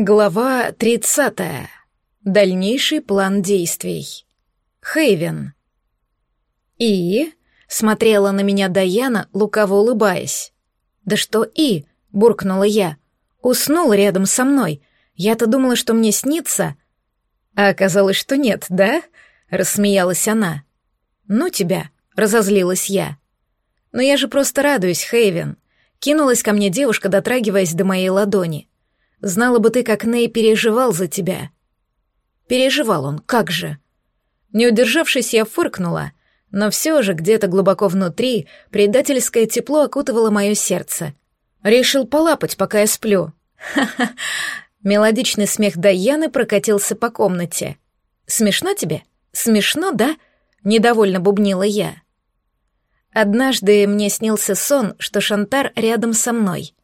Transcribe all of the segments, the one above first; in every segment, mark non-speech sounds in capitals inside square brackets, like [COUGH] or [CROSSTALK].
Глава 30. Дальнейший план действий. Хейвен. «И?» — смотрела на меня Даяна, лукаво улыбаясь. «Да что «и?» — буркнула я. «Уснул рядом со мной. Я-то думала, что мне снится». «А оказалось, что нет, да?» — рассмеялась она. «Ну тебя», — разозлилась я. «Но я же просто радуюсь, Хейвен». Кинулась ко мне девушка, дотрагиваясь до моей ладони. Знала бы ты, как Ней переживал за тебя. Переживал он, как же. Не удержавшись, я фыркнула, но все же где-то глубоко внутри предательское тепло окутывало мое сердце. Решил полапать, пока я сплю. Ха-ха. [LAUGHS] Мелодичный смех Даяны прокатился по комнате. Смешно тебе? Смешно, да? Недовольно бубнила я. Однажды мне снился сон, что Шантар рядом со мной.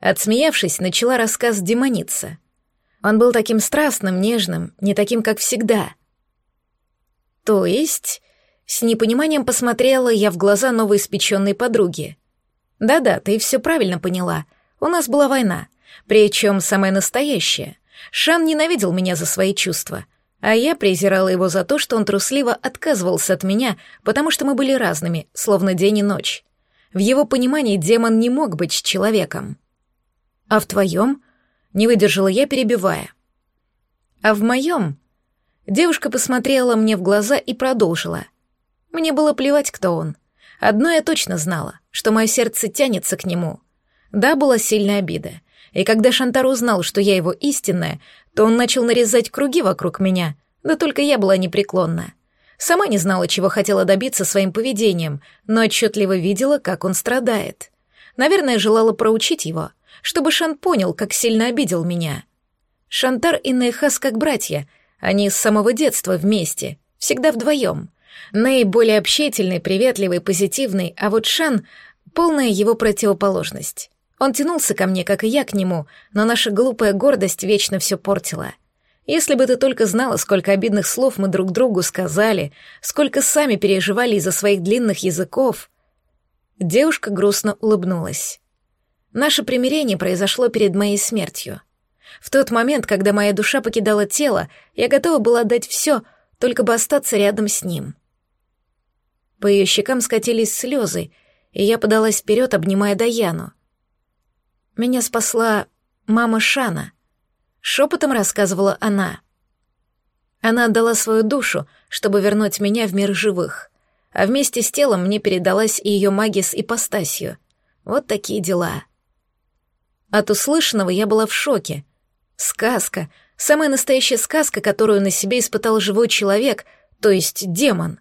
Отсмеявшись, начала рассказ демоница. Он был таким страстным, нежным, не таким, как всегда. То есть... С непониманием посмотрела я в глаза новоиспеченной подруги. «Да-да, ты все правильно поняла. У нас была война, причем самая настоящая. Шан ненавидел меня за свои чувства, а я презирала его за то, что он трусливо отказывался от меня, потому что мы были разными, словно день и ночь. В его понимании демон не мог быть человеком. А в твоем? Не выдержала я, перебивая. А в моем? Девушка посмотрела мне в глаза и продолжила. Мне было плевать, кто он. Одно я точно знала, что мое сердце тянется к нему. Да, была сильная обида. И когда Шантар узнал, что я его истинная, то он начал нарезать круги вокруг меня, да только я была непреклонна. Сама не знала, чего хотела добиться своим поведением, но отчетливо видела, как он страдает. Наверное, желала проучить его, чтобы Шан понял, как сильно обидел меня. Шантар и Нейхас как братья, они с самого детства вместе, всегда вдвоем. Ней более общительный, приветливый, позитивный, а вот Шан — полная его противоположность. Он тянулся ко мне, как и я к нему, но наша глупая гордость вечно все портила. Если бы ты только знала, сколько обидных слов мы друг другу сказали, сколько сами переживали из-за своих длинных языков. Девушка грустно улыбнулась. Наше примирение произошло перед моей смертью. В тот момент, когда моя душа покидала тело, я готова была дать все, только бы остаться рядом с ним. По ее щекам скатились слезы, и я подалась вперед, обнимая Даяну. Меня спасла мама Шана. Шепотом рассказывала она. Она отдала свою душу, чтобы вернуть меня в мир живых, а вместе с телом мне передалась и ее магия с ипостасью. Вот такие дела. От услышанного я была в шоке. Сказка, самая настоящая сказка, которую на себе испытал живой человек, то есть демон.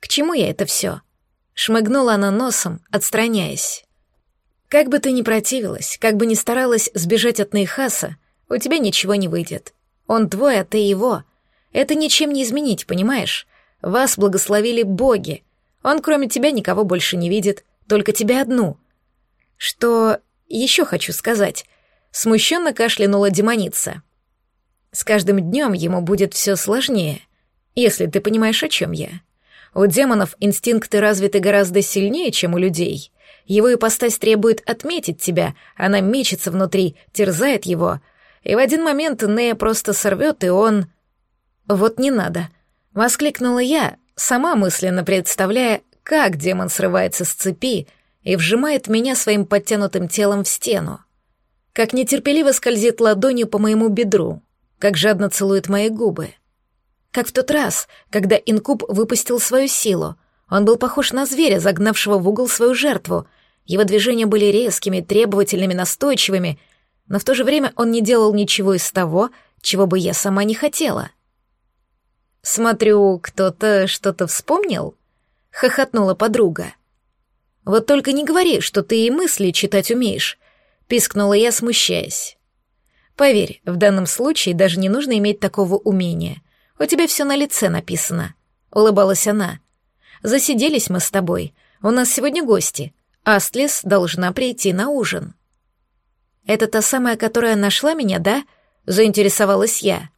К чему я это все? Шмыгнула она носом, отстраняясь. Как бы ты ни противилась, как бы ни старалась сбежать от Нейхаса, у тебя ничего не выйдет. Он твой, а ты его. Это ничем не изменить, понимаешь? Вас благословили боги. Он кроме тебя никого больше не видит, только тебя одну. Что еще хочу сказать. Смущенно кашлянула демоница. С каждым днем ему будет все сложнее, если ты понимаешь, о чем я. У демонов инстинкты развиты гораздо сильнее, чем у людей. Его ипостась требует отметить тебя, она мечется внутри, терзает его. И в один момент Нея просто сорвет, и он... «Вот не надо», — воскликнула я, сама мысленно представляя, как демон срывается с цепи, и вжимает меня своим подтянутым телом в стену. Как нетерпеливо скользит ладонью по моему бедру, как жадно целует мои губы. Как в тот раз, когда инкуб выпустил свою силу, он был похож на зверя, загнавшего в угол свою жертву. Его движения были резкими, требовательными, настойчивыми, но в то же время он не делал ничего из того, чего бы я сама не хотела. «Смотрю, кто-то что-то вспомнил?» — хохотнула подруга. Вот только не говори, что ты и мысли читать умеешь», — пискнула я, смущаясь. «Поверь, в данном случае даже не нужно иметь такого умения. У тебя все на лице написано», — улыбалась она. «Засиделись мы с тобой. У нас сегодня гости. Астлис должна прийти на ужин». «Это та самая, которая нашла меня, да?» — заинтересовалась я.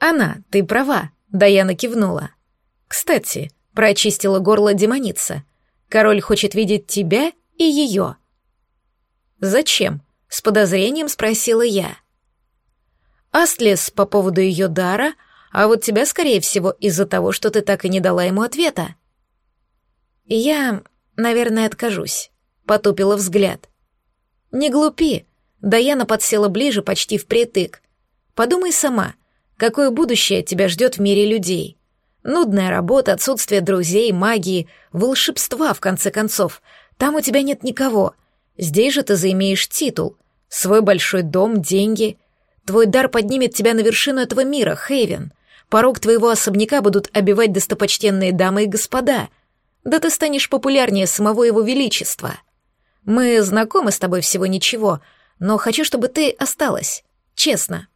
«Она, ты права», — Даяна кивнула. «Кстати», — прочистила горло демоница, Король хочет видеть тебя и ее». «Зачем?» — с подозрением спросила я. Астлес по поводу ее дара, а вот тебя, скорее всего, из-за того, что ты так и не дала ему ответа. Я, наверное, откажусь, потупила взгляд. Не глупи. Даяна подсела ближе, почти впритык. Подумай сама, какое будущее тебя ждет в мире людей. Нудная работа, отсутствие друзей, магии, волшебства, в конце концов. Там у тебя нет никого. Здесь же ты заимеешь титул, свой большой дом, деньги. Твой дар поднимет тебя на вершину этого мира, Хейвен. Порог твоего особняка будут обивать достопочтенные дамы и господа. Да ты станешь популярнее самого его величества. Мы знакомы с тобой всего ничего, но хочу, чтобы ты осталась. Честно.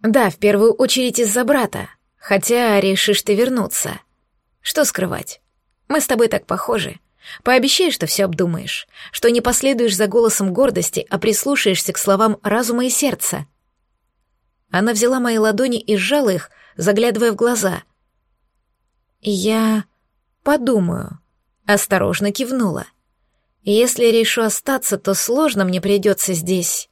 Да, в первую очередь из-за брата. Хотя решишь ты вернуться. Что скрывать? Мы с тобой так похожи. Пообещай, что все обдумаешь, что не последуешь за голосом гордости, а прислушаешься к словам разума и сердца. Она взяла мои ладони и сжала их, заглядывая в глаза. Я подумаю. Осторожно кивнула. Если решу остаться, то сложно мне придется здесь.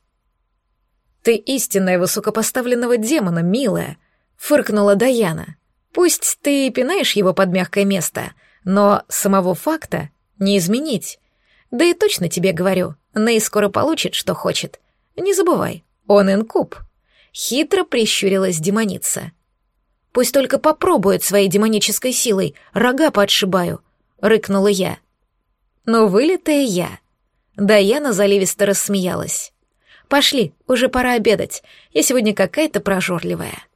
Ты истинная высокопоставленного демона, милая, фыркнула Даяна. Пусть ты пинаешь его под мягкое место, но самого факта не изменить. Да и точно тебе говорю, Ней скоро получит, что хочет. Не забывай, он инкуб. Хитро прищурилась демоница. Пусть только попробует своей демонической силой, рога подшибаю, рыкнула я. Но вылитая я. Даяна заливисто рассмеялась. Пошли, уже пора обедать. Я сегодня какая-то прожорливая.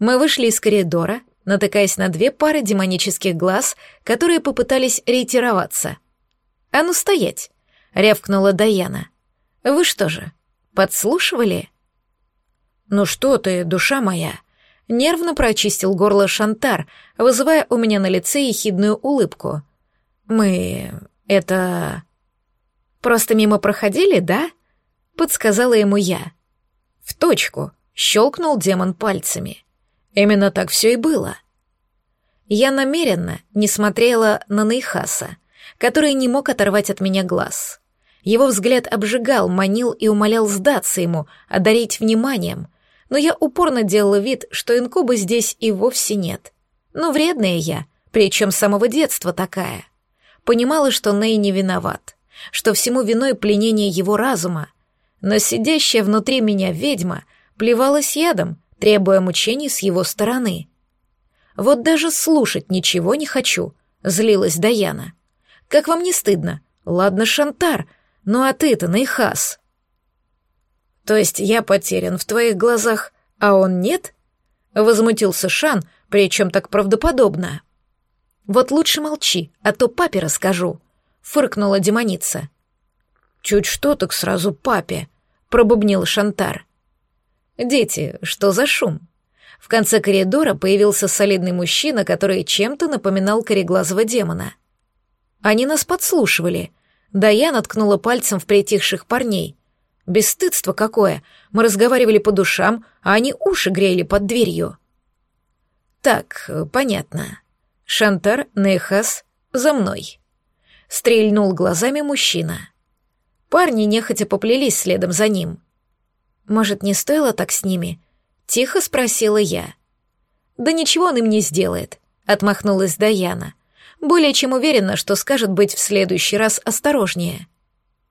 Мы вышли из коридора, натыкаясь на две пары демонических глаз, которые попытались ретироваться. «А ну стоять!» — рявкнула Даяна. «Вы что же, подслушивали?» «Ну что ты, душа моя!» Нервно прочистил горло Шантар, вызывая у меня на лице ехидную улыбку. «Мы... это...» «Просто мимо проходили, да?» — подсказала ему я. «В точку!» — щелкнул демон пальцами. Именно так все и было. Я намеренно не смотрела на Нейхаса, который не мог оторвать от меня глаз. Его взгляд обжигал, манил и умолял сдаться ему, одарить вниманием, но я упорно делала вид, что инкуба здесь и вовсе нет. Но вредная я, причем с самого детства такая. Понимала, что Ней не виноват, что всему виной пленение его разума, но сидящая внутри меня ведьма плевалась ядом, требуя мучений с его стороны. Вот даже слушать ничего не хочу, злилась Даяна. Как вам не стыдно? Ладно, Шантар, ну а ты-то, Нейхас. То есть я потерян в твоих глазах, а он нет? Возмутился Шан, причем так правдоподобно. Вот лучше молчи, а то папе расскажу, фыркнула демоница. Чуть что, так сразу папе, пробубнил Шантар. «Дети, что за шум?» В конце коридора появился солидный мужчина, который чем-то напоминал кореглазого демона. Они нас подслушивали. Да я наткнула пальцем в притихших парней. Бесстыдство какое! Мы разговаривали по душам, а они уши грели под дверью. Так, понятно. Шантар, Нейхас, за мной. Стрельнул глазами мужчина. Парни нехотя поплелись следом за ним. Может, не стоило так с ними? Тихо спросила я. Да ничего он им не сделает, отмахнулась Даяна. Более чем уверена, что скажет быть в следующий раз осторожнее.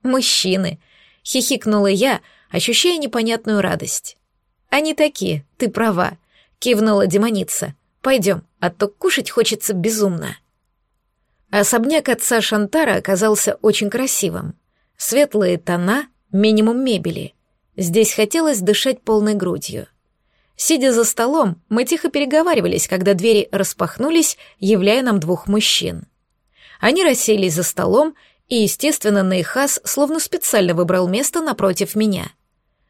Мужчины, хихикнула я, ощущая непонятную радость. Они такие, ты права, кивнула демоница. Пойдем, а то кушать хочется безумно. Особняк отца Шантара оказался очень красивым. Светлые тона, минимум мебели — Здесь хотелось дышать полной грудью. Сидя за столом, мы тихо переговаривались, когда двери распахнулись, являя нам двух мужчин. Они расселись за столом, и, естественно, Нейхас словно специально выбрал место напротив меня.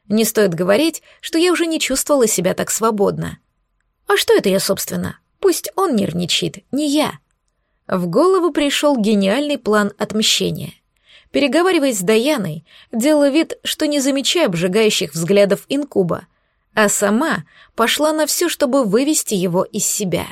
Не стоит говорить, что я уже не чувствовала себя так свободно. А что это я, собственно? Пусть он нервничает, не я. В голову пришел гениальный план отмщения. Переговариваясь с Даяной, делала вид, что не замечая обжигающих взглядов инкуба, а сама пошла на все, чтобы вывести его из себя.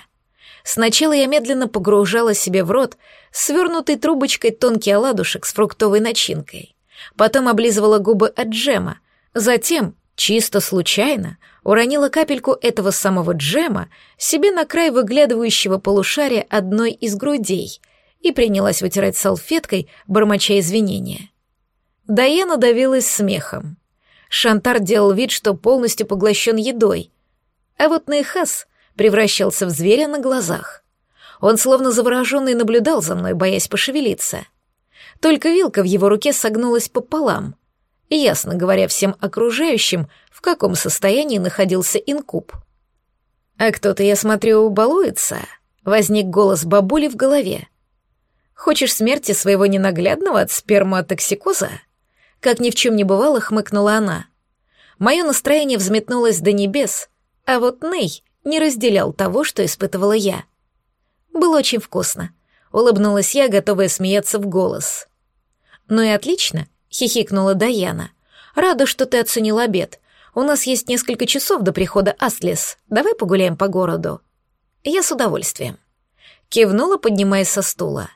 Сначала я медленно погружала себе в рот свернутой трубочкой тонкий оладушек с фруктовой начинкой. Потом облизывала губы от джема, затем чисто случайно уронила капельку этого самого джема себе на край выглядывающего полушария одной из грудей и принялась вытирать салфеткой, бормоча извинения. Даяна давилась смехом. Шантар делал вид, что полностью поглощен едой, а вот Нейхас превращался в зверя на глазах. Он словно завороженный наблюдал за мной, боясь пошевелиться. Только вилка в его руке согнулась пополам, ясно говоря всем окружающим, в каком состоянии находился инкуб. «А кто-то, я смотрю, балуется?» — возник голос бабули в голове. «Хочешь смерти своего ненаглядного от сперматоксикоза?» Как ни в чем не бывало, хмыкнула она. Мое настроение взметнулось до небес, а вот Ней не разделял того, что испытывала я. Было очень вкусно. Улыбнулась я, готовая смеяться в голос. «Ну и отлично», — хихикнула Даяна. «Рада, что ты оценил обед. У нас есть несколько часов до прихода Астлес. Давай погуляем по городу». Я с удовольствием. Кивнула, поднимаясь со стула.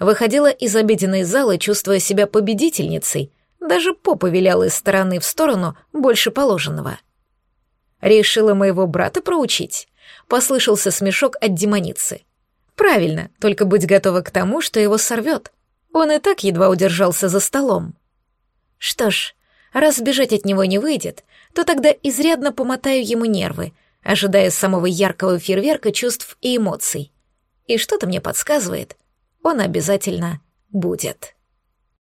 Выходила из обеденной залы, чувствуя себя победительницей. Даже попа виляла из стороны в сторону больше положенного. Решила моего брата проучить. Послышался смешок от демоницы. Правильно, только будь готова к тому, что его сорвет. Он и так едва удержался за столом. Что ж, раз сбежать от него не выйдет, то тогда изрядно помотаю ему нервы, ожидая самого яркого фейерверка чувств и эмоций. И что-то мне подсказывает, он обязательно будет.